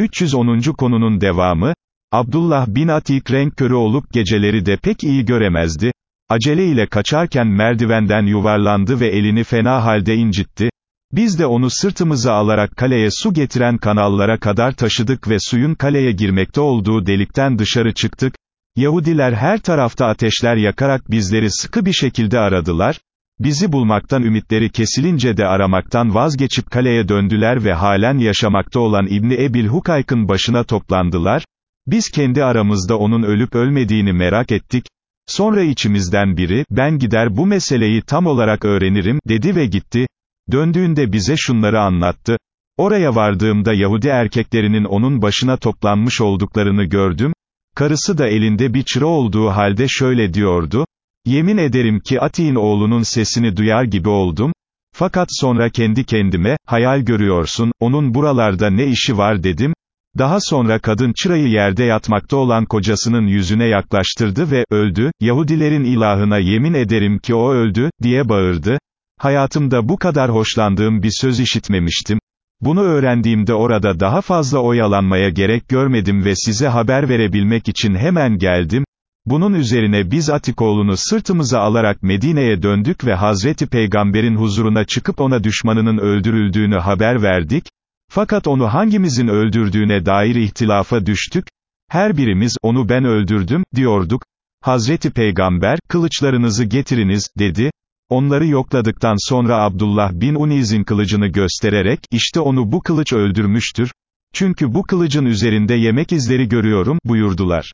310. konunun devamı, Abdullah bin Atik renk körü olup geceleri de pek iyi göremezdi, acele ile kaçarken merdivenden yuvarlandı ve elini fena halde incitti, biz de onu sırtımıza alarak kaleye su getiren kanallara kadar taşıdık ve suyun kaleye girmekte olduğu delikten dışarı çıktık, Yahudiler her tarafta ateşler yakarak bizleri sıkı bir şekilde aradılar, bizi bulmaktan ümitleri kesilince de aramaktan vazgeçip kaleye döndüler ve halen yaşamakta olan İbni Ebil Hukayk'ın başına toplandılar, biz kendi aramızda onun ölüp ölmediğini merak ettik, sonra içimizden biri, ben gider bu meseleyi tam olarak öğrenirim, dedi ve gitti, döndüğünde bize şunları anlattı, oraya vardığımda Yahudi erkeklerinin onun başına toplanmış olduklarını gördüm, karısı da elinde bir çıra olduğu halde şöyle diyordu, Yemin ederim ki Ati'nin oğlunun sesini duyar gibi oldum, fakat sonra kendi kendime, hayal görüyorsun, onun buralarda ne işi var? dedim, daha sonra kadın çırayı yerde yatmakta olan kocasının yüzüne yaklaştırdı ve, öldü, Yahudilerin ilahına yemin ederim ki o öldü, diye bağırdı, hayatımda bu kadar hoşlandığım bir söz işitmemiştim, bunu öğrendiğimde orada daha fazla oyalanmaya gerek görmedim ve size haber verebilmek için hemen geldim, bunun üzerine biz Atikoğlu'nu sırtımıza alarak Medine'ye döndük ve Hazreti Peygamber'in huzuruna çıkıp ona düşmanının öldürüldüğünü haber verdik, fakat onu hangimizin öldürdüğüne dair ihtilafa düştük, her birimiz, onu ben öldürdüm, diyorduk, Hazreti Peygamber, kılıçlarınızı getiriniz, dedi, onları yokladıktan sonra Abdullah bin Uniz'in kılıcını göstererek, işte onu bu kılıç öldürmüştür, çünkü bu kılıcın üzerinde yemek izleri görüyorum, buyurdular.